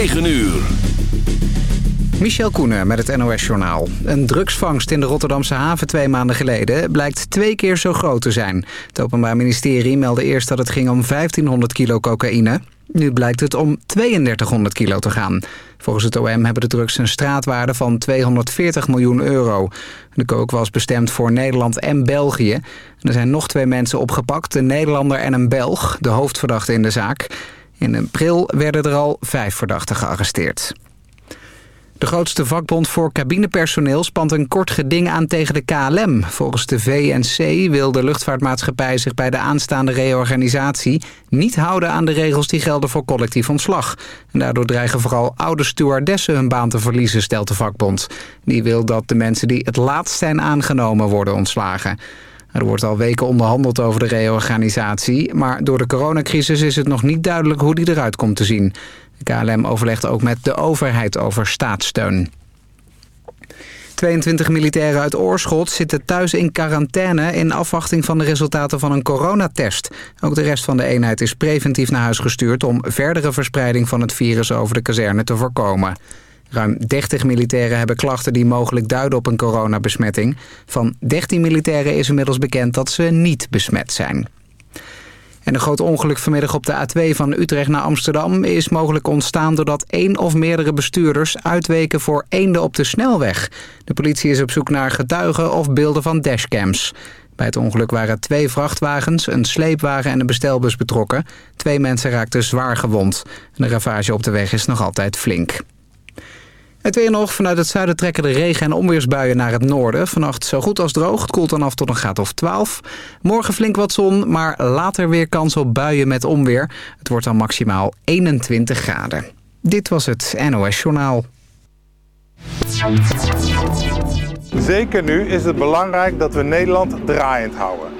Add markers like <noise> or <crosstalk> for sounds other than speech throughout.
9 uur. Michel Koenen met het NOS-journaal. Een drugsvangst in de Rotterdamse haven twee maanden geleden... blijkt twee keer zo groot te zijn. Het Openbaar Ministerie meldde eerst dat het ging om 1500 kilo cocaïne. Nu blijkt het om 3200 kilo te gaan. Volgens het OM hebben de drugs een straatwaarde van 240 miljoen euro. De kook was bestemd voor Nederland en België. Er zijn nog twee mensen opgepakt, een Nederlander en een Belg... de hoofdverdachte in de zaak... In april werden er al vijf verdachten gearresteerd. De grootste vakbond voor cabinepersoneel spant een kort geding aan tegen de KLM. Volgens de VNC wil de luchtvaartmaatschappij zich bij de aanstaande reorganisatie... niet houden aan de regels die gelden voor collectief ontslag. En daardoor dreigen vooral oude stewardessen hun baan te verliezen, stelt de vakbond. Die wil dat de mensen die het laatst zijn aangenomen worden ontslagen. Er wordt al weken onderhandeld over de reorganisatie... maar door de coronacrisis is het nog niet duidelijk hoe die eruit komt te zien. De KLM overlegt ook met de overheid over staatssteun. 22 militairen uit Oorschot zitten thuis in quarantaine... in afwachting van de resultaten van een coronatest. Ook de rest van de eenheid is preventief naar huis gestuurd... om verdere verspreiding van het virus over de kazerne te voorkomen. Ruim 30 militairen hebben klachten die mogelijk duiden op een coronabesmetting. Van 13 militairen is inmiddels bekend dat ze niet besmet zijn. En een groot ongeluk vanmiddag op de A2 van Utrecht naar Amsterdam... is mogelijk ontstaan doordat één of meerdere bestuurders uitweken voor eenden op de snelweg. De politie is op zoek naar getuigen of beelden van dashcams. Bij het ongeluk waren twee vrachtwagens, een sleepwagen en een bestelbus betrokken. Twee mensen raakten zwaar gewond. De ravage op de weg is nog altijd flink. Het weer nog. Vanuit het zuiden trekken de regen- en onweersbuien naar het noorden. Vannacht zo goed als droog. Het koelt dan af tot een graad of 12. Morgen flink wat zon, maar later weer kans op buien met onweer. Het wordt dan maximaal 21 graden. Dit was het NOS Journaal. Zeker nu is het belangrijk dat we Nederland draaiend houden.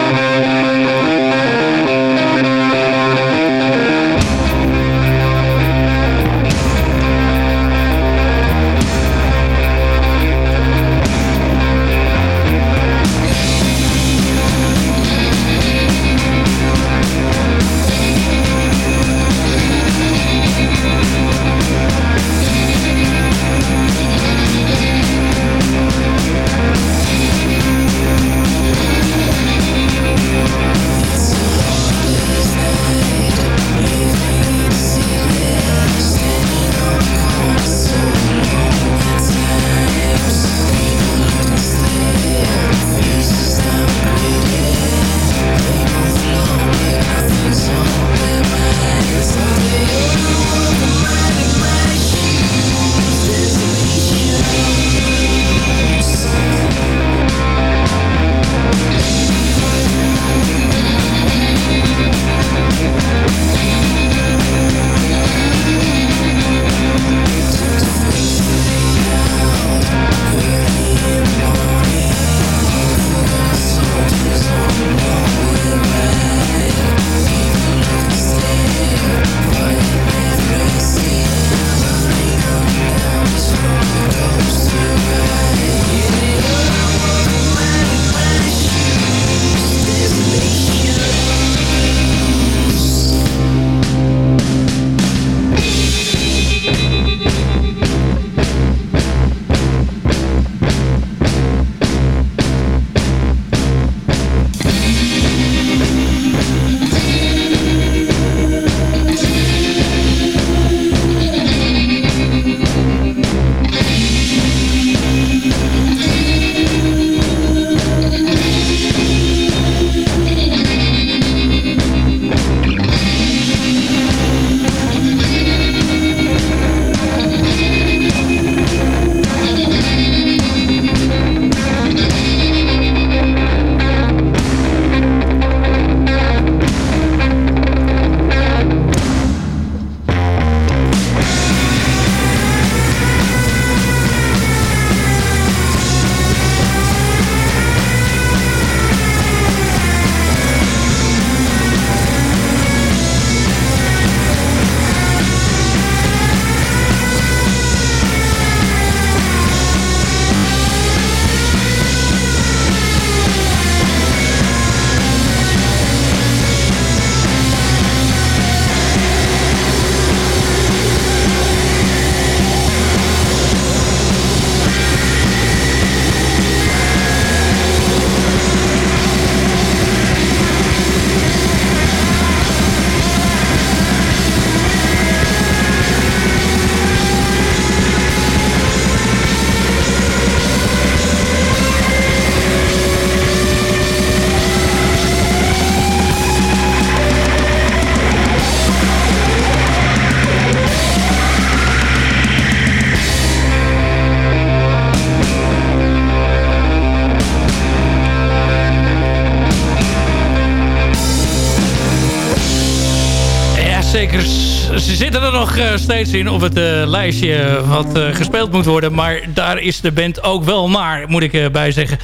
Steeds in op het lijstje wat gespeeld moet worden. Maar daar is de band ook wel naar, moet ik bij zeggen.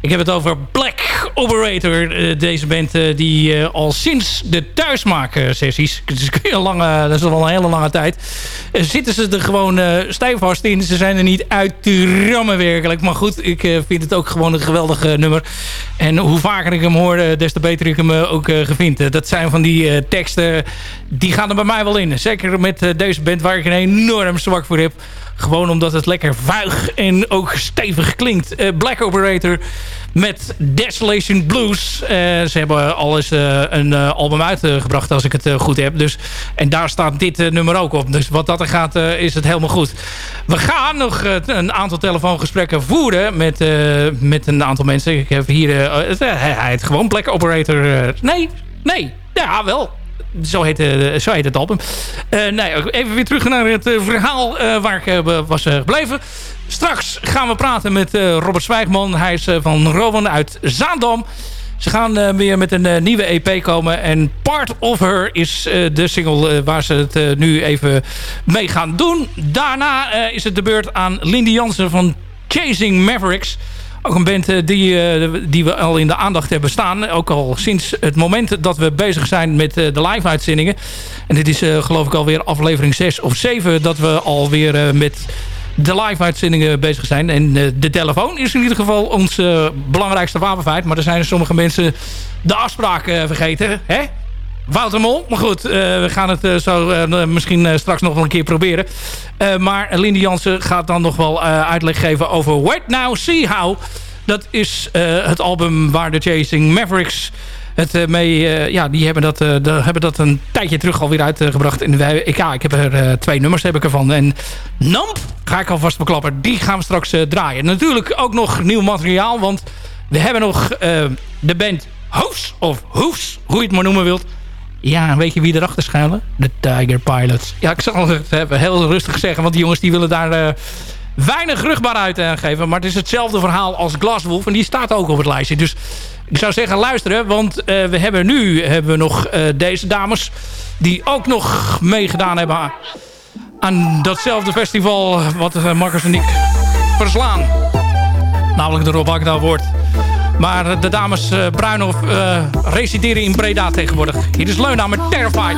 Ik heb het over Black Operator. Eh, deze band eh, die eh, al sinds de thuismaken-sessies... <laughs> Lange, dat is al een hele lange tijd... zitten ze er gewoon stijf vast in. Ze zijn er niet uit te rammen werkelijk. Maar goed, ik vind het ook gewoon een geweldig nummer. En hoe vaker ik hem hoor, des te beter ik hem ook gevind. dat zijn van die teksten, die gaan er bij mij wel in. Zeker met deze band waar ik een enorm zwak voor heb... Gewoon omdat het lekker vuig en ook stevig klinkt. Black Operator met Desolation Blues. Uh, ze hebben al eens uh, een album uitgebracht als ik het goed heb. Dus, en daar staat dit nummer ook op. Dus wat dat er gaat is het helemaal goed. We gaan nog een aantal telefoongesprekken voeren met, met een aantal mensen. Ik heb hier... hij heet gewoon Black Operator... nee, nee. Ja, wel. Zo heet, uh, zo heet het album. Uh, nee, even weer terug naar het uh, verhaal waar ik was gebleven. Straks gaan we praten met Robert Zwijgman. Hij is van Rowan uit Zaandam. Ze gaan weer met een nieuwe EP komen. En Part of Her is de single waar ze het nu even mee gaan doen. Daarna is het de beurt aan Lindy Jansen van Chasing Mavericks. Ook een band eh, die, eh, die we al in de aandacht hebben staan. Ook al sinds het moment dat we bezig zijn met eh, de live-uitzendingen. En dit is geloof ik alweer aflevering 6 of 7... dat we alweer met de live-uitzendingen bezig zijn. En de telefoon is in ieder geval ons belangrijkste wapenfeit. Maar er zijn sommige mensen de afspraak vergeten. Hè? Wouter Mol. Maar goed, we gaan het zo misschien straks nog wel een keer proberen. maar Lindy Jansen gaat dan nog wel uitleg geven over Wait Now, See How. Dat is het album waar de Chasing Mavericks het mee... ja, die hebben dat, de, hebben dat een tijdje terug alweer uitgebracht in de Ik, ja, ik heb er twee nummers heb ik ervan. En Namp, ga ik alvast beklappen, die gaan we straks draaien. Natuurlijk ook nog nieuw materiaal, want we hebben nog de band Hoofs, of Hoofs, hoe je het maar noemen wilt... Ja, weet je wie erachter schuilen? De Tiger Pilots. Ja, ik zal het heel rustig zeggen. Want die jongens die willen daar uh, weinig rugbaarheid aan geven. Maar het is hetzelfde verhaal als Glaswolf. En die staat ook op het lijstje. Dus ik zou zeggen luisteren. Want uh, we hebben nu hebben we nog deze dames. Die ook nog meegedaan hebben aan datzelfde festival. Wat Marcus en ik verslaan. Namelijk de Rob Agda wordt. Maar eh, de dames uh, Bruinhof eh, uh, resideren in Breda tegenwoordig. Hier is Leuna met Terrified.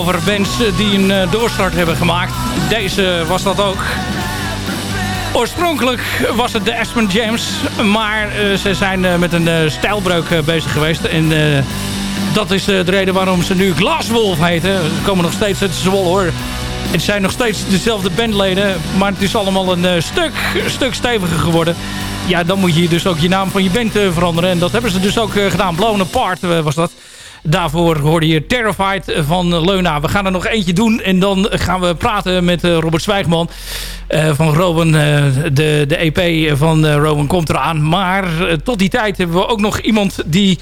Over bands die een doorstart hebben gemaakt. Deze was dat ook. Oorspronkelijk was het de Aspen James. Maar ze zijn met een stijlbreuk bezig geweest. En dat is de reden waarom ze nu Glasswolf heten. Ze komen nog steeds uit Zwolle hoor. Het zijn nog steeds dezelfde bandleden. Maar het is allemaal een stuk, stuk steviger geworden ja, dan moet je dus ook je naam van je band veranderen. En dat hebben ze dus ook gedaan. Blown Apart was dat. Daarvoor hoorde je Terrified van Leuna. We gaan er nog eentje doen. En dan gaan we praten met Robert Zwijgman. van Rowan. de, de EP van Rowan komt eraan. Maar tot die tijd hebben we ook nog iemand die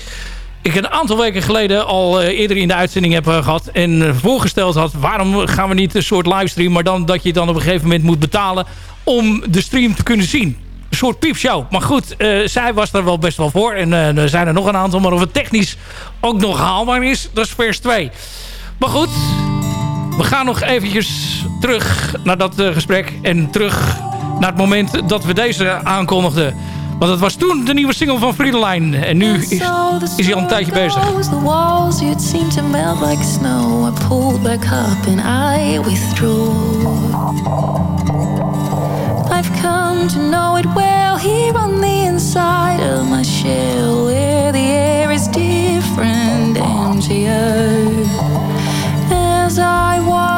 ik een aantal weken geleden al eerder in de uitzending heb gehad. En voorgesteld had, waarom gaan we niet een soort livestream... maar dan dat je dan op een gegeven moment moet betalen om de stream te kunnen zien soort piepshow. Maar goed, uh, zij was er wel best wel voor. En uh, er zijn er nog een aantal. Maar of het technisch ook nog haalbaar is, dat is vers 2. Maar goed, we gaan nog eventjes terug naar dat uh, gesprek. En terug naar het moment dat we deze aankondigden. Want het was toen de nieuwe single van Friedeline. En nu is, is hij al een tijdje bezig. The walls you'd seem to melt like snow. I pulled back up and I withdrew. I've come to know it well here on the inside of my shell, where the air is different, emptier. As I watch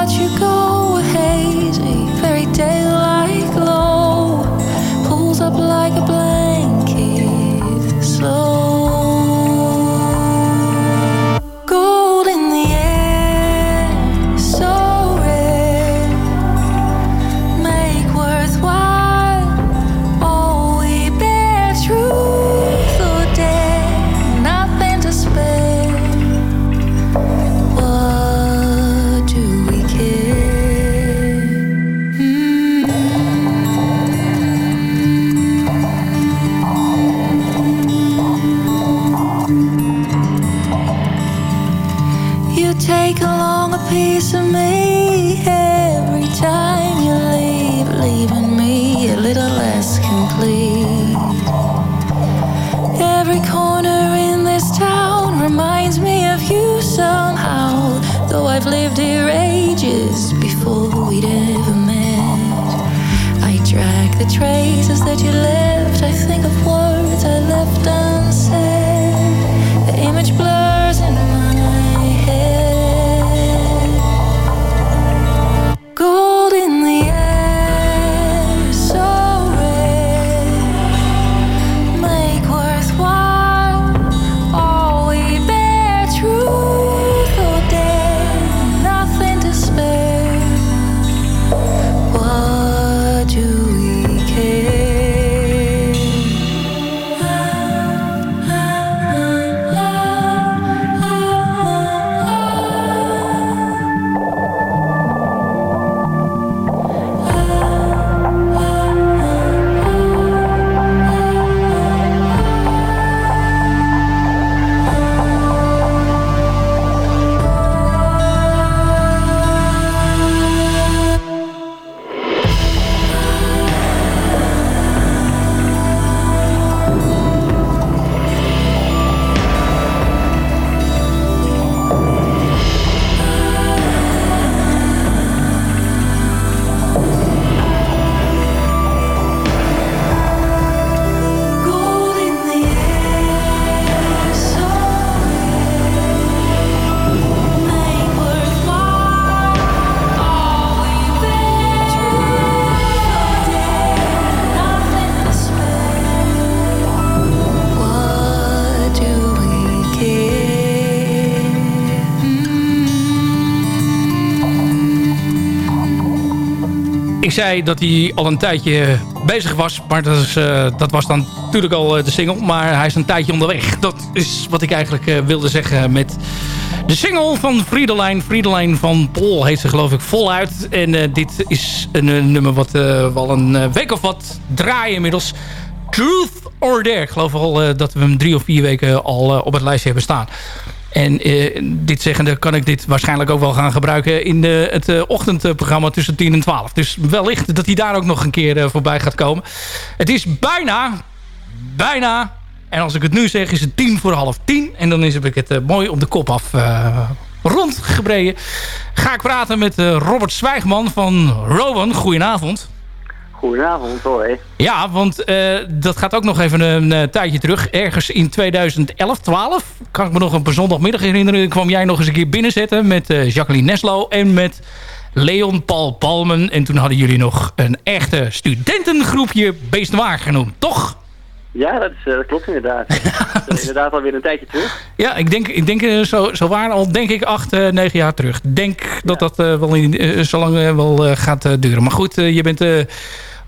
ik zei dat hij al een tijdje bezig was. Maar dat, is, uh, dat was dan natuurlijk al uh, de single. Maar hij is een tijdje onderweg. Dat is wat ik eigenlijk uh, wilde zeggen met de single van Friedelijn. Friedelijn van Pol heet ze geloof ik voluit. En dit is een nummer wat we al een week of wat draaien inmiddels. Truth or Dare. Ik geloof al dat we hem drie of vier weken al op het lijstje hebben staan. En uh, dit zeggende kan ik dit waarschijnlijk ook wel gaan gebruiken in het uh, ochtendprogramma tussen 10 en 12. Dus wellicht dat hij daar ook nog een keer uh, voorbij gaat komen. Het is bijna, bijna, en als ik het nu zeg is het tien voor half tien. En dan is, heb ik het mooi op de kop af rondgebreden ga ik praten met Robert Zwijgman van Rowan. Goedenavond. Goedenavond, hoi. Ja, want dat gaat ook nog even een tijdje terug. Ergens in 2011, 12, kan ik me nog een zondagmiddag herinneren... kwam jij nog eens een keer binnenzetten met Jacqueline Neslo en met Leon Paul Palmen. En toen hadden jullie nog een echte studentengroepje Beestwaar genoemd, toch? Ja, dat, is, dat klopt inderdaad. <laughs> dat is inderdaad alweer een tijdje terug. Ja, ik denk, ik denk zo, zo waar al denk ik acht, negen jaar terug. denk dat dat wel in, zo lang wel gaat duren. Maar goed, je bent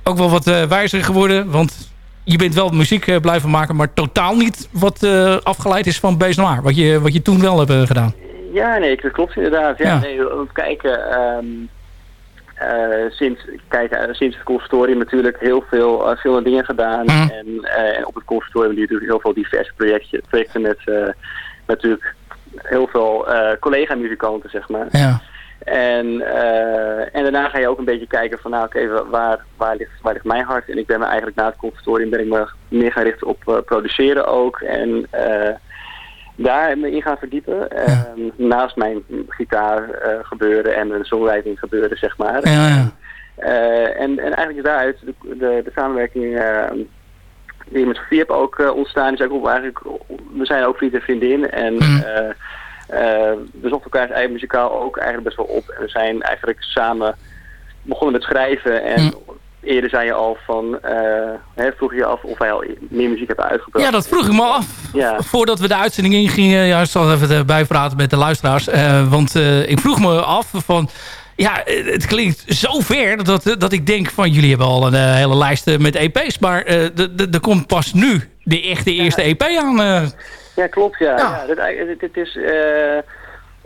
ook wel wat wijzer geworden. Want je bent wel muziek blijven maken, maar totaal niet wat afgeleid is van Beest Noir. Wat je, wat je toen wel hebt gedaan. Ja, nee, dat klopt inderdaad. Ja, nee, kijken... Um, uh, sinds, kijk, uh, sinds het conservatorium natuurlijk heel veel, uh, veel dingen gedaan. Mm. En, en, op het conservatorium we natuurlijk heel veel diverse projecten, projecten met natuurlijk heel veel collega-muzikanten, zeg maar. Ja. En, en daarna ga je ook een beetje kijken van nou oké, okay, waar, waar, ligt, waar ligt mijn hart? En ik ben me eigenlijk na het conservatorium ben ik me meer gaan richten op produceren ook. En daar me in gaan verdiepen. Ja. Uh, naast mijn gitaar uh, gebeuren en mijn songwriting gebeuren, zeg maar. Ja, ja. Uh, en, en eigenlijk is daaruit de, de, de samenwerking ehm, die met Sofie heb ook ontstaan. Is ook eigenlijk, we zijn ook vriend en vriendin. En mm. we zochten elkaar eigen muzikaal ook eigenlijk best wel op. En we zijn eigenlijk samen begonnen met schrijven. En mm eerder zei je al van, uh, hè, vroeg je af of wij al meer muziek hebben uitgebracht. Ja, dat vroeg ik me af. Ja. Voordat we de uitzending ingingen, ja, ik zal even bijpraten met de luisteraars. Uh, want uh, ik vroeg me af van, ja, het klinkt zo ver dat, dat ik denk van, jullie hebben al een hele lijst met EP's. Maar er komt pas nu de echte eerste EP aan. Ja, klopt, ja. ja. ja dit, dit, is...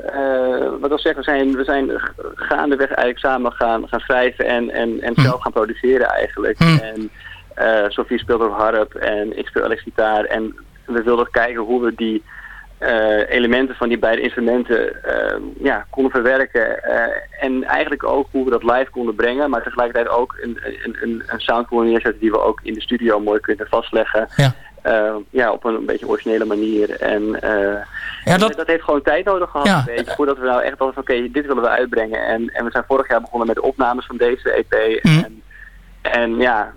Uh, wat wil zeggen, we zijn, we zijn gaandeweg eigenlijk samen gaan, gaan schrijven en, en, en hm. zelf gaan produceren eigenlijk. Hm. En uh, Sophie speelt op harp en ik speel elektricitair. En we wilden kijken hoe we die uh, elementen van die beide instrumenten ja, konden verwerken. en eigenlijk ook hoe we dat live konden brengen, maar tegelijkertijd ook een, een, een, een sound konden neerzetten die we ook in de studio mooi kunnen vastleggen. Ja. Uh, ja, op een, een, beetje originele manier. En uh, ja, dat... dat... heeft gewoon tijd nodig gehad, ja. weet voordat we nou echt hadden van oké, dit willen we uitbrengen. En, en we zijn vorig jaar begonnen met de opnames van deze EP. Mm. En, en ja,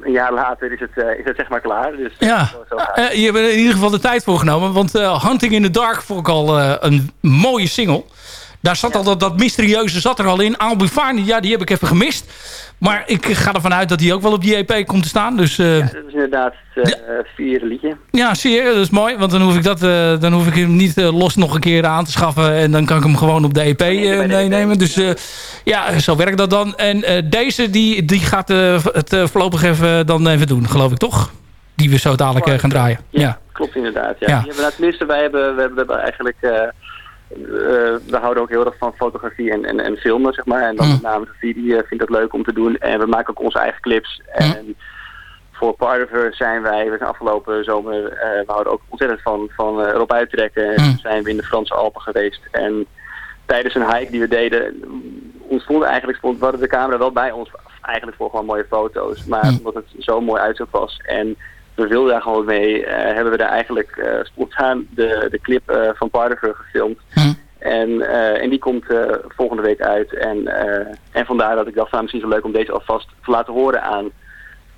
een jaar later is het, uh, is het zeg maar klaar. Dus, ja, je hebt er in ieder geval de tijd voor genomen. Want Hunting in the Dark vond ik al een mooie single. Daar zat al dat, dat mysterieuze zat er al in. Fine, ja, die heb ik even gemist. Maar ik ga ervan uit dat die ook wel op die EP komt te staan. Dus, uh, ja, dat is inderdaad het uh, ja. vierde liedje. Ja, zie je, dat is mooi. Want dan hoef ik, dat, uh, dan hoef ik hem niet los nog een keer aan te schaffen. En dan kan ik hem gewoon op de EP meenemen. Dus ja, zo werkt dat dan. En deze, die, die gaat het voorlopig even, dan even doen, geloof ik toch? Die we zo dadelijk gaan draaien. Ja, ja, klopt inderdaad. Ja. ja. ja tenminste, wij hebben, we hebben eigenlijk we houden ook heel erg van fotografie en, en, en filmen, zeg maar. En dan mm. met name Sofie, die uh, vindt dat leuk om te doen. En we maken ook onze eigen clips. Mm. En voor Her zijn wij, we zijn afgelopen zomer, uh, we houden ook ontzettend van, van erop uittrekken. En mm. zijn we in de Franse Alpen geweest. En tijdens een hike die we deden, ontstond eigenlijk, stond, we hadden de camera wel bij ons, eigenlijk voor gewoon mooie foto's. Maar omdat het zo mooi uitzicht was en we wilden daar gewoon mee, uh, hebben we daar eigenlijk uh, spontaan de, de clip uh, van Pardiver gefilmd. Hm. En, en die komt volgende week uit. En, en vandaar dat ik dacht, nou, misschien zo leuk om deze alvast te laten horen aan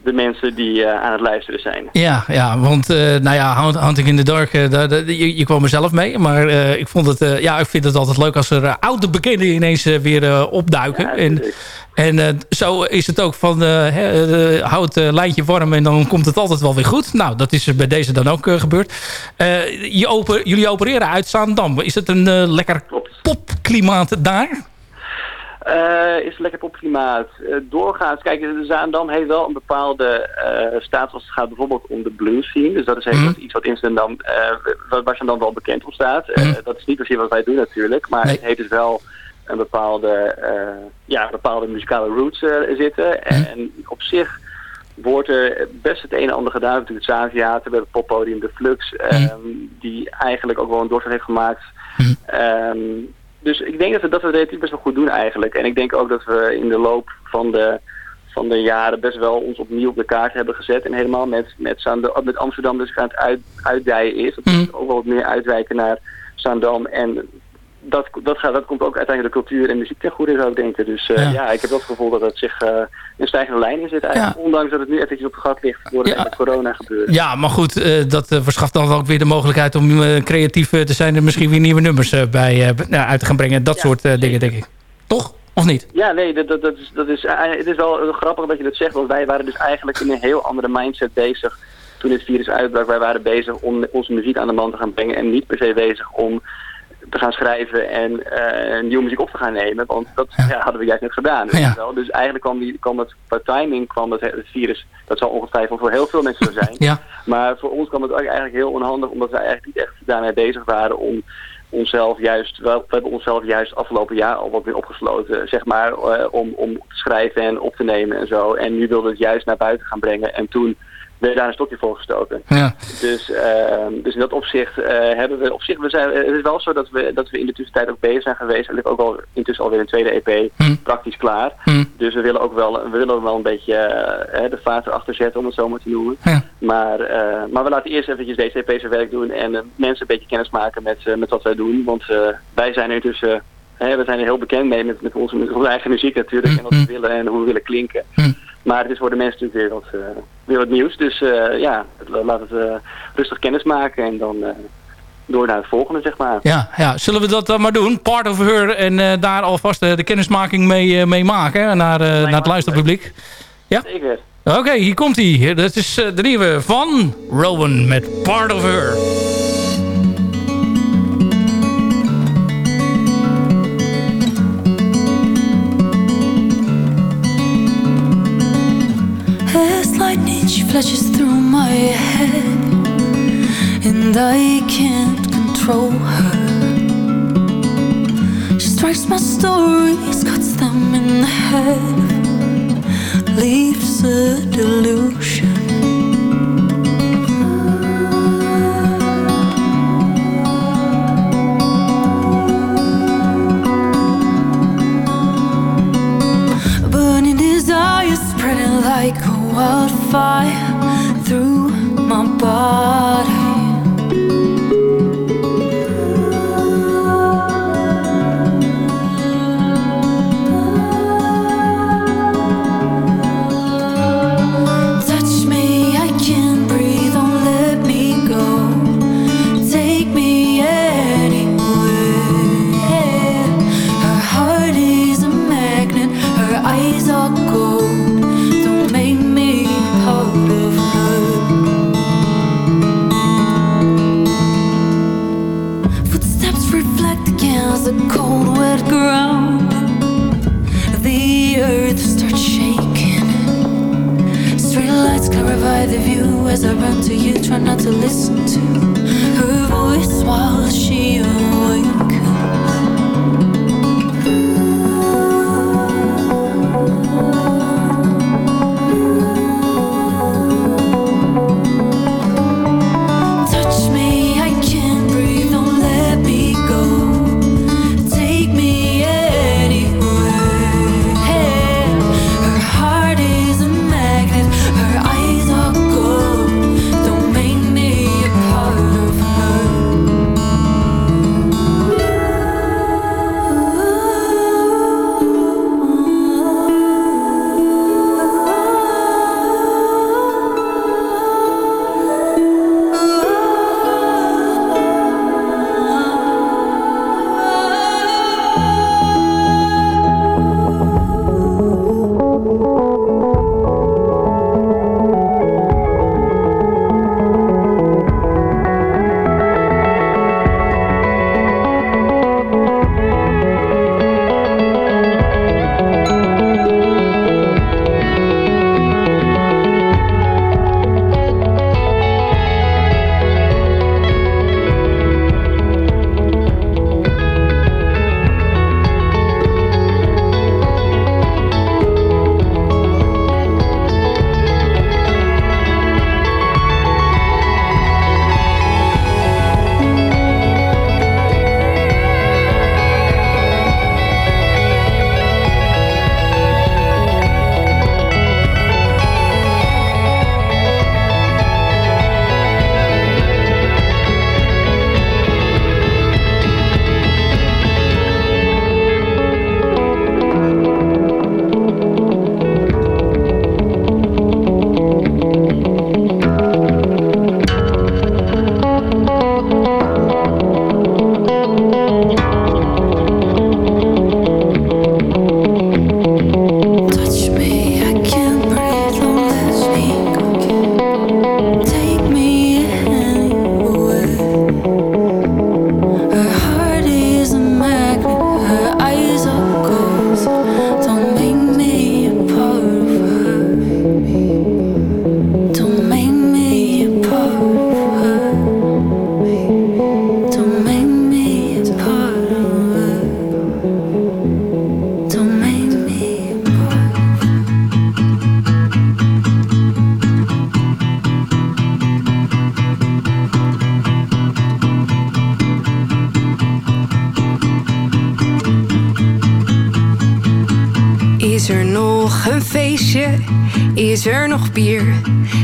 de mensen die uh, aan het luisteren zijn. Ja, ja want uh, nou ja, Hunting in the Dark, uh, je, je, kwam er zelf mee. Maar ik, vond het, ja, ik vind het altijd leuk als er oude bekenden ineens weer opduiken. Ja, en en zo is het ook van, hou het lijntje warm en dan komt het altijd wel weer goed. Nou, dat is bij deze dan ook gebeurd. je oper, jullie opereren uit Zaandam. Is het een lekker popklimaat daar? Uh, is lekker popklimaat. Uh, doorgaans, kijk, de Zaandam heeft wel een bepaalde uh, status als het gaat bijvoorbeeld om de blues scene. Dus dat is mm. iets wat in Zaandam, waar Zaandam wel bekend om staat. Mm. Dat is niet precies wat wij doen natuurlijk, maar nee. het heeft dus wel een bepaalde, ja, bepaalde muzikale roots zitten. Mm. En op zich wordt er best het een en ander gedaan. Natuurlijk het Zaantheater, we hebben het poppodium De Flux, um, die eigenlijk ook wel een doorslag heeft gemaakt. Um, dus ik denk dat we, dat we relatief best wel goed doen eigenlijk. En ik denk ook dat we in de loop van de, van de jaren best wel ons opnieuw op de kaart hebben gezet. En helemaal met, met, met Amsterdam dus aan het uit, uitdijen is. Dat we mm. ook wel wat meer uitwijken naar Zaandam. En dat, dat, gaat, dat komt ook uiteindelijk de cultuur en muziek ten goede, zou ik denken. Dus ja. ik heb wel het gevoel dat het zich een stijgende lijn in zit eigenlijk. Ondanks dat het nu eventjes op het gat ligt door het corona gebeuren. Ja, maar goed, dat verschaft dan ook weer de mogelijkheid om creatief te zijn... en misschien weer nieuwe nummers bij, uit te gaan brengen. Dat soort dingen, denk ik. Toch? Of niet? Ja, nee, dat, dat, dat is, dat is, het is wel grappig dat je dat zegt. Want wij waren dus eigenlijk in een heel andere mindset bezig toen dit virus uitbrak. Wij waren bezig om onze muziek aan de man te gaan brengen. En niet per se bezig om te gaan schrijven en uh, nieuwe muziek op te gaan nemen. Want dat ja. hadden we juist net gedaan. Wel. Dus eigenlijk kwam, die, kwam het, qua timing kwam het, het, virus, dat zal ongetwijfeld voor heel veel mensen zo zijn. <laughs> Maar voor ons kwam het eigenlijk heel onhandig, omdat wij eigenlijk niet echt daarmee bezig waren om onszelf juist, we hebben onszelf juist afgelopen jaar al wat meer opgesloten, zeg maar, uh, om, om te schrijven en op te nemen en zo. En nu wilden we het juist naar buiten gaan brengen. En toen werd daar een stokje voor gestoken. Ja. Dus, uh, dus in dat opzicht uh, hebben we op zich, we zijn, het is wel zo dat we, dat we in de tussentijd ook bezig zijn geweest. En ook al intussen alweer een tweede EP hm. praktisch klaar. Hm. Dus we willen ook wel, we willen wel een beetje uh, de vaart erachter zetten, om het zo maar te noemen. Ja. Maar, maar we laten eerst eventjes deze EP zijn werk doen en mensen een beetje kennis maken met, met wat wij doen. Want wij zijn er intussen we zijn er heel bekend mee met, met, onze, met onze eigen muziek natuurlijk. Hm. En wat we willen en hoe we willen klinken. Maar het is voor de mensen natuurlijk weer wat, uh, weer wat nieuws. Dus uh, ja, laat het uh, rustig kennis maken en dan door naar het volgende, zeg maar. Ja, ja. zullen we dat dan maar doen? Part of Her en daar alvast de kennismaking mee, mee maken naar, naar het luisterpubliek. Ja? Zeker. Oké, okay, hier komt hij. Dat is de nieuwe van Rowan met Part of Her. She flashes through my head, and I can't control her. She strikes my stories, cuts them in half, leaves a delusion. Burning desire spreading like wildfire through my body. The view as I run to you. Try not to listen to her voice while she awakens.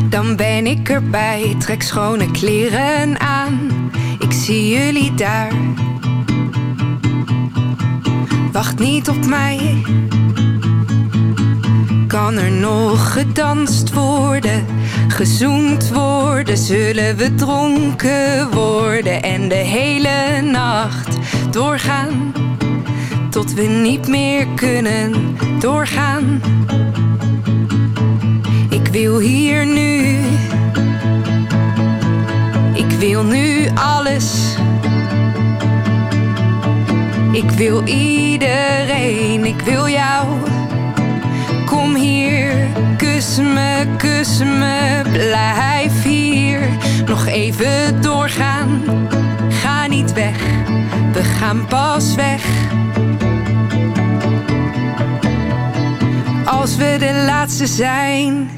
Dan ben ik erbij. Trek schone kleren aan. Ik zie jullie daar. Wacht niet op mij. Kan er nog gedanst worden? Gezoend worden? Zullen we dronken worden? En de hele nacht doorgaan? tot we niet meer kunnen doorgaan. Ik wil hier nu, ik wil nu alles. Ik wil iedereen, ik wil jou. Kom hier, kus me, kus me, blijf hier. Nog even doorgaan, ga niet weg, we gaan pas weg. Als we de laatste zijn,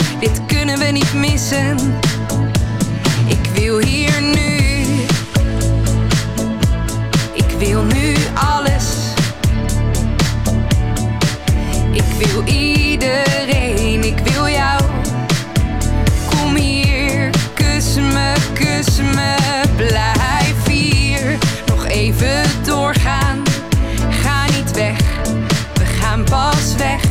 Dit kunnen we niet missen. Ik wil hier nu. Ik wil nu alles. Ik wil iedereen, ik wil jou. Kom hier, kus me, kus me, blijf hier. Nog even doorgaan, ga niet weg gaan pas weg.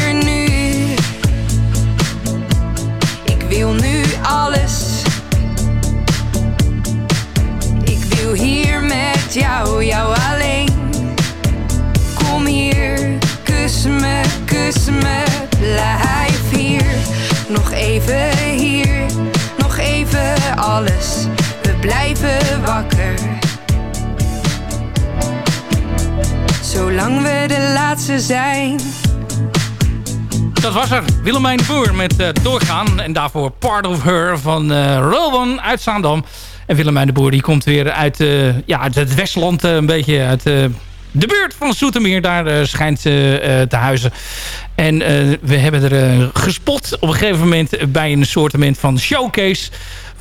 wil nu alles. Ik wil hier met jou, jou alleen. Kom hier, kus me, kus me, blijf hier. Nog even hier, nog even alles. We blijven wakker. Zolang we de laatste zijn. Dat was er. Willemijn Boer met uh, Doorgaan. En daarvoor Part of Her van uh, Rowan uit Zaandam. En Willemijn de Boer die komt weer uit, uh, ja, uit het Westland. een beetje uit de buurt van Soetermeer. Daar schijnt ze te huizen. En we hebben er gespot op een gegeven moment bij een soort van showcase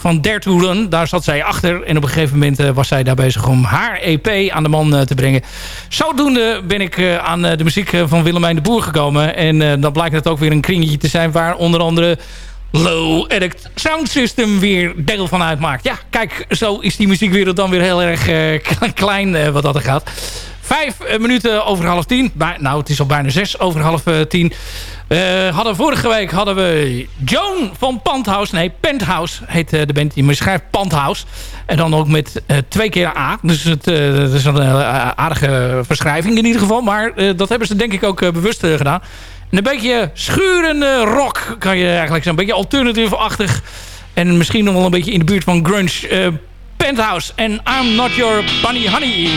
van Dertoelen. Daar zat zij achter. En op een gegeven moment uh, was zij daar bezig om haar EP aan de man uh, te brengen. Zodoende ben ik uh, aan de muziek van Willemijn de Boer gekomen. En dan blijkt het ook weer een kringetje te zijn... waar onder andere Low Addict Sound System weer deel van uitmaakt. Ja, kijk, zo is die muziekwereld dan weer heel erg <laughs> klein wat dat er gaat. Vijf minuten over half tien. Nou, het is al bijna zes over half tien. Uh, hadden vorige week hadden we Joan van Pandhouse. Nee, Penthouse heet uh, de band. Die schrijft Pandhouse. En dan ook met uh, twee keer A. Dus het, dat is een aardige verschrijving in ieder geval. Maar dat hebben ze denk ik ook bewust gedaan. een beetje schurende rock, kan je eigenlijk. Een beetje alternative-achtig. En misschien nog wel een beetje in de buurt van grunge. Penthouse en I'm Not Your Bunny Honey.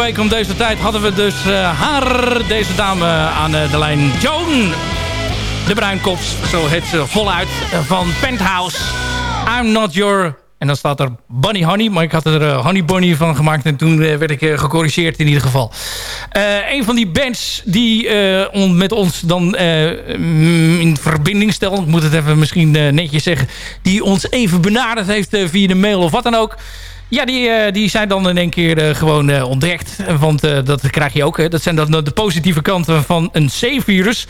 Week om deze tijd hadden we dus uh, haar, deze dame aan uh, de lijn. Joan de Bruinkops, zo heet ze voluit, uh, van Penthouse. I'm not your... En dan staat er Bunny Honey, maar ik had er Honey Bunny van gemaakt... en toen werd ik gecorrigeerd in ieder geval. een van die bands die met ons dan in verbinding stelt... ik moet het even misschien netjes zeggen... die ons even benaderd heeft via de mail of wat dan ook... Ja, die, uh, die zijn dan in één keer uh, gewoon uh, ontdekt. Want dat krijg je ook. Hè. Dat zijn dan de positieve kanten van een C-virus.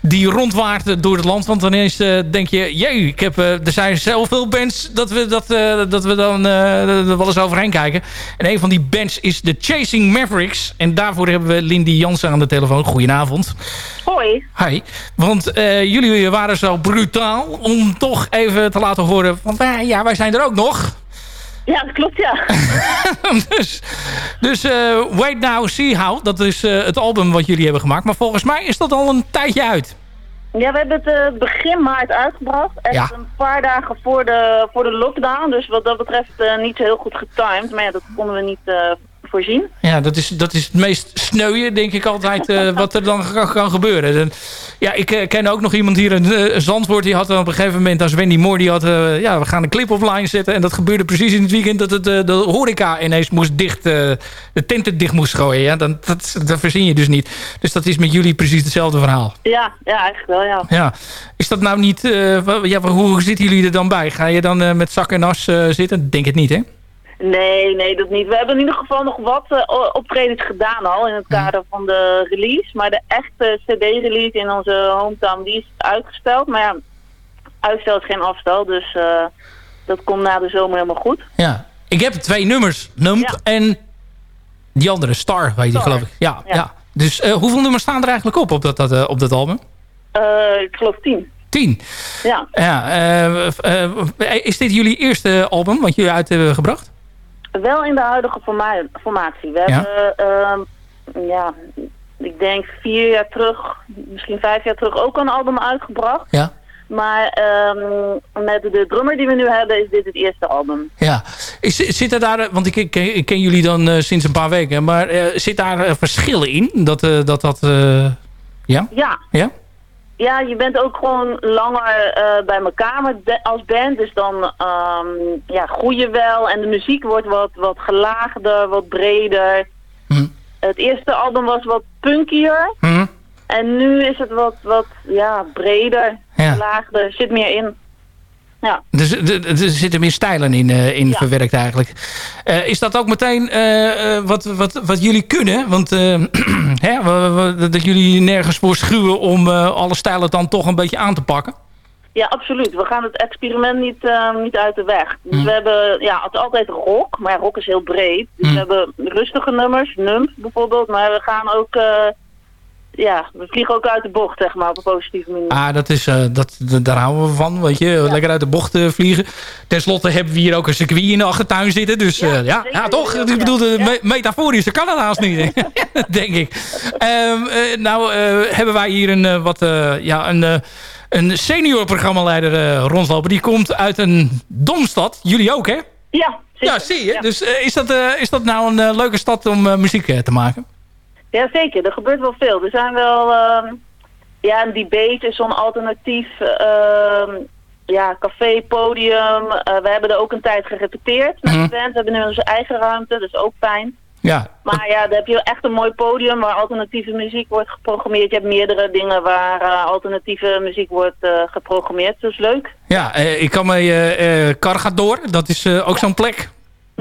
Die rondwaart door het land. Want dan ineens denk je... Jee, ik heb, er zijn zoveel bands dat we, dat, dat we dan er wel eens overheen kijken. En een van die bands is de Chasing Mavericks. En daarvoor hebben we Lindy Jansen aan de telefoon. Goedenavond. Hoi. Hi. Want jullie waren zo brutaal om toch even te laten horen... Want ja, wij zijn er ook nog... Ja, dat klopt, ja. <laughs> dus dus uh, Wait Now, See How, dat is uh, het album wat jullie hebben gemaakt. Maar volgens mij is dat al een tijdje uit. Ja, we hebben het eh, begin maart uitgebracht. Echt Ja. een paar dagen voor de, voor de lockdown. Dus wat dat betreft eh, niet heel goed getimed. Maar ja, dat konden we niet eh, voorzien. Ja, dat is, dat is het meest sneuwe, denk ik altijd, eh, <laughs> wat er dan kan, kan gebeuren. En, ja, ik eh, ken ook nog iemand hier, een uh, Zandvoort, die had op een gegeven moment als Wendy Moore, die had, ja, we gaan een clip offline zetten. En dat gebeurde precies in het weekend dat het, de horeca ineens moest dicht, de tenten dicht moest gooien. Ja, dan, dat, dat verzin je dus niet. Dus dat is met jullie precies hetzelfde verhaal. Ja, ja eigenlijk wel, ja. Ja, is dat nou niet, ja, hoe zitten jullie er dan bij? Ga je dan met zak en as zitten? Denk het niet, hè? Nee, nee, dat niet. We hebben in ieder geval nog wat uh, optredens gedaan al in het kader van de release. Maar de echte cd-release in onze hometown, die is uitgesteld. Maar ja, uitstel is geen afstel, dus uh, dat komt na de zomer helemaal goed. Ja, ik heb twee nummers, Nump ja. en die andere, Star, weet je geloof ik. Ja, ja. ja. Dus uh, hoeveel nummers staan er eigenlijk op op dat, dat, op dat album? ik geloof tien. Tien? Ja. ja is dit jullie eerste album wat jullie uit hebben gebracht? Wel in de huidige forma formatie. We Ja? hebben, uh, ja, ik denk vier jaar terug, misschien vijf jaar terug ook een album uitgebracht. Ja. Maar um, met de drummer die we nu hebben is dit het eerste album. Ja. Is, zit er daar, want ik, ik, ik ken jullie dan uh, sinds een paar weken, maar uh, zit daar verschillen in? Dat uh, dat, dat ja? Ja. Ja? Ja, je bent ook gewoon langer uh, bij elkaar met als band. Dus dan um, ja, groei je wel. En de muziek wordt wat, wat gelaagder, wat breder. Hm. Het eerste album was wat punkier. Hm. En nu is het wat, wat ja, breder, ja. gelaagder. Er zit meer in. Ja. Dus er, zitten meer stijlen in, uh, in ja. verwerkt eigenlijk. Uh, is dat ook meteen uh, wat, wat, wat jullie kunnen? Want <clears throat> hè, dat jullie nergens voor schuwen om alle stijlen dan toch een beetje aan te pakken? Ja, absoluut. We gaan het experiment niet, niet uit de weg. Dus Hm. we hebben ja, altijd rock, maar rock is heel breed. Dus we hebben rustige nummers, nump bijvoorbeeld. Maar we gaan ook ja, we vliegen ook uit de bocht, zeg maar, op een positieve manier. Ah, dat is, uh, dat, daar houden we van, weet je. Ja. Lekker uit de bocht uh, vliegen. Ten slotte hebben we hier ook een circuit in de achtertuin zitten. Dus ja, uh, ja, ja, toch? Ik bedoel, de me metaforisch, dat kan haast niet, <laughs> <laughs> denk ik. Um, nou hebben wij hier een, wat, ja, een, een senior programmaleider rondlopen. Die komt uit een domstad. Jullie ook, hè? Ja, Ja, zie je. Dus is, dat, is dat nou een leuke stad om muziek te maken? Ja, zeker. Er gebeurt wel veel. Er zijn wel... Uh, ja, een debate is zo'n alternatief... Uh, ja, café, podium. Uh, we hebben er ook een tijd gerepeteerd met Mhm. de band. We hebben nu onze eigen ruimte, dus ook fijn. Ja. Maar ja, dan heb je echt een mooi podium waar alternatieve muziek wordt geprogrammeerd. Je hebt meerdere dingen waar uh, alternatieve muziek wordt uh, geprogrammeerd. Dus leuk. Ja, uh, ik kan me... Kar gaat door. Dat is ook zo'n plek.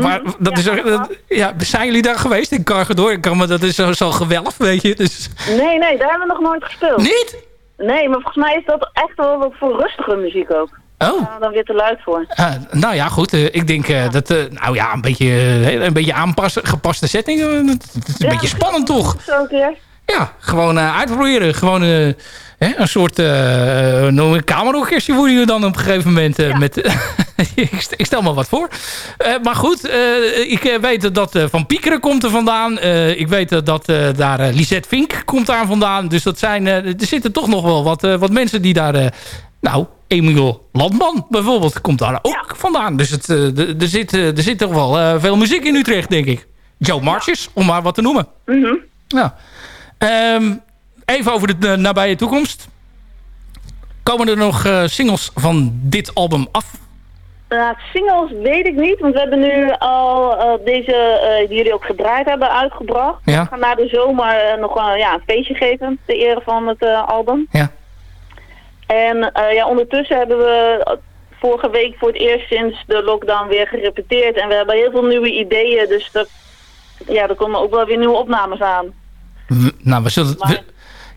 Maar dat is, dat, ja, zijn jullie daar geweest in Cargador? Ik kan me, dat is zo'n zo gewelf, weet je. Dus... Nee, nee, daar hebben we nog nooit gespeeld. Niet? Nee, maar volgens mij is dat echt wel wat voor rustige muziek ook. Oh. Ja, dan weer te luid voor. Uh, nou ja, goed. Uh, ik denk uh, dat, nou ja, een beetje, een beetje aanpassen, gepaste setting. Het is een ja, beetje spannend toch? Zo keer. Ja, gewoon uitproberen. Gewoon Hè, een soort uh, kamerorkestje worden je dan op een gegeven moment. Uh, ja. met, <laughs> ik, ik, stel me wat voor. Uh, maar goed, ik weet dat Van Piekeren komt er vandaan. ik weet dat daar Lisette Vink komt daar vandaan. Dus dat zijn, er zitten toch nog wel wat, wat mensen die daar... nou, Emiel Landman bijvoorbeeld komt daar ook Ja. vandaan. Dus het, er, zit, er zit toch wel veel muziek in Utrecht, denk ik. Joe Marches, om maar wat te noemen. Mm -hmm. Ja. Um, even over de nabije toekomst. Komen er nog uh, singles van dit album af? Uh, singles weet ik niet, want we hebben nu al uh, deze uh, die jullie ook gedraaid hebben uitgebracht. Ja. We gaan na de zomer nog ja, een feestje geven ter ere van het album. Ja. En ja, ondertussen hebben we vorige week voor het eerst sinds de lockdown weer gerepeteerd. En we hebben heel veel nieuwe ideeën, dus dat, ja, er komen ook wel weer nieuwe opnames aan. Nou, we zullen, we,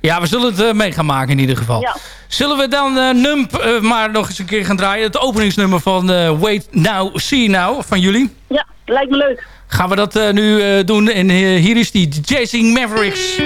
ja, we zullen het uh, mee gaan maken in ieder geval. Ja. Zullen we dan uh, Nump uh, maar nog eens een keer gaan draaien? Het openingsnummer van Wait Now, See Now van jullie. Ja, lijkt me leuk. Gaan we dat nu doen. En hier is die Chasing Mavericks.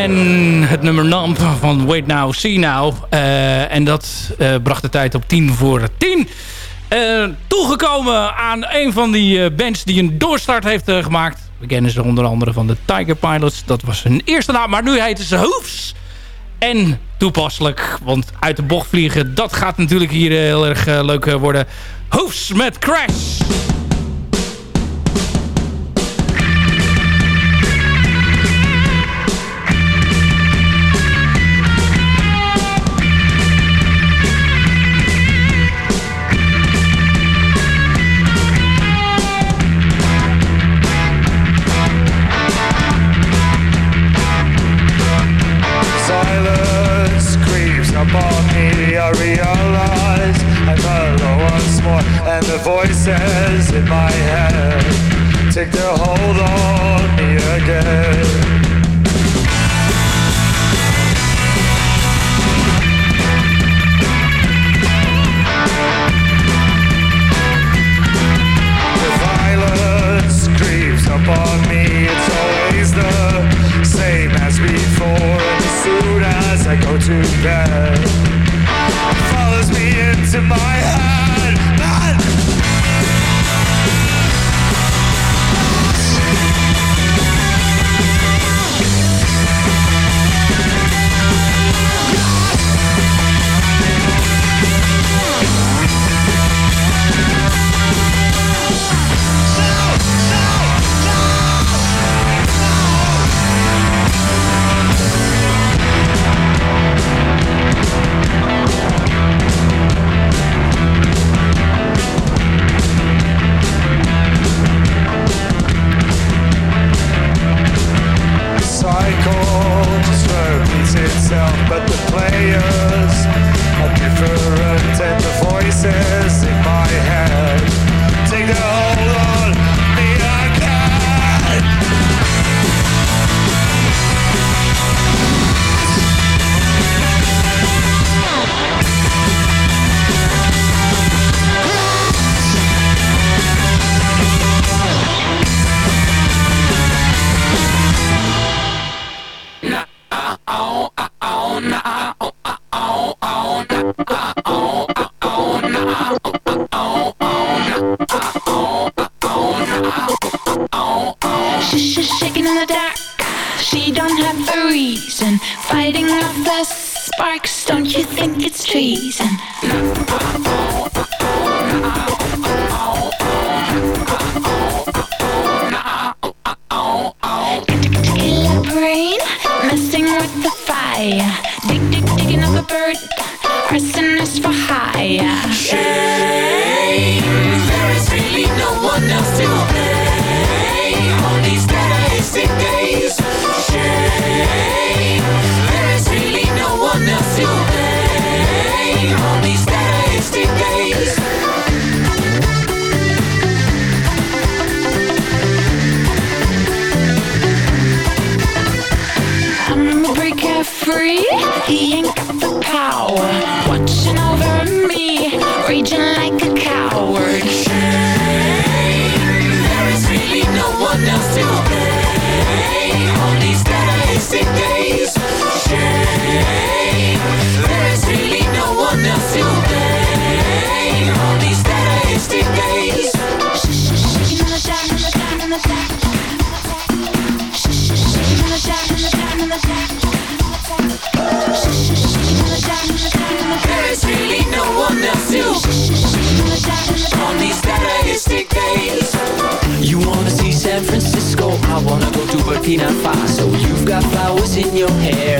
En het nummer Namp van Wait Now, See Now. Uh, en dat uh, bracht de tijd op 10 voor 10. Uh, toegekomen aan een van die bands die een doorstart heeft gemaakt. We kennen ze onder andere van de Tiger Pilots. Dat was hun eerste naam, maar nu heten ze Hoofs. En toepasselijk, want uit de bocht vliegen... dat gaat natuurlijk hier heel erg leuk worden. Hoofs met Crash. Flowers in your hair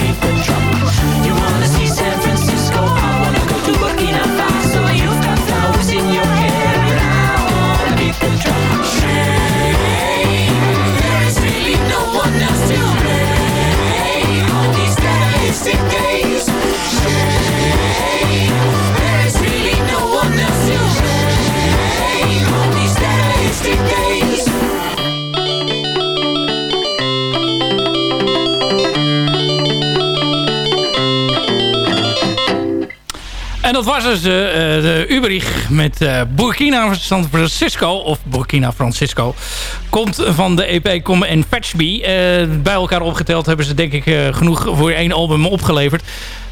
En dat was dus eh, eh, de Uberich met eh, Burkina San Francisco. Of Burkina Francisco. Komt van de EP Come and Fetch bij elkaar opgeteld hebben ze denk ik genoeg voor één album opgeleverd.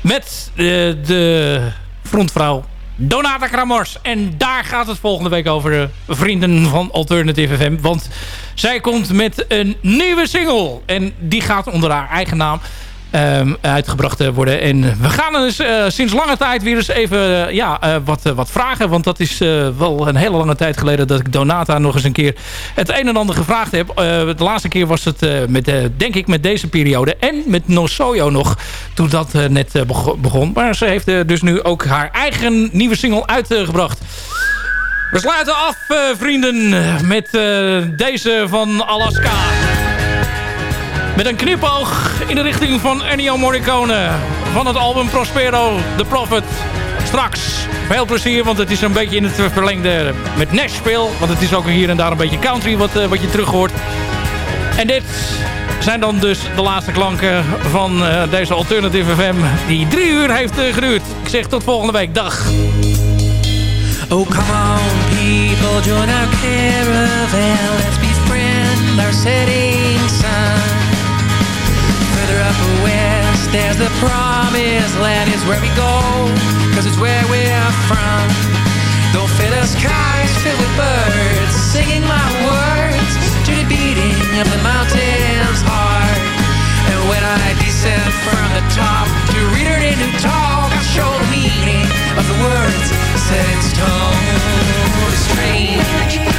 Met de frontvrouw Donata Kramors. En daar gaat het volgende week over de vrienden van Alternative FM. Want zij komt met een nieuwe single. En die gaat onder haar eigen naam ehm, uitgebracht worden. En we gaan dus eh, sinds lange tijd weer eens even eh, ja, eh, wat, wat vragen. Want dat is wel een hele lange tijd geleden dat ik Donata nog eens een keer het een en ander gevraagd heb. De laatste keer was het met, denk ik met deze periode. En met No Soyo nog, toen dat net bego- begon. Maar ze heeft dus nu ook haar eigen nieuwe single uitgebracht. We sluiten af, vrienden, met deze van Alaska. Met een knipoog in de richting van Ennio Morricone. Van het album Prospero, The Prophet. Straks veel plezier, want het is een beetje in het verlengde met Nashville. Want het is ook hier en daar een beetje country wat, eh, wat je terug hoort. En dit zijn dan dus de laatste klanken van eh, deze Alternative FM... die drie uur heeft eh, geduurd. Ik zeg tot volgende week. Dag. Oh, come on, people, join our caravan. Let's befriend our sun. West, there's the promised land. Is where we go, cause it's where we're from. Don't fill the skies filled with birds, singing my words to the beating of the mountain's heart. And when I descend from the top to read her new talk, I'll show the meaning of the words set in stone. Strange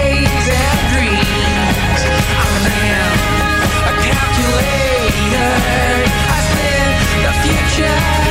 calculator. I spin the future.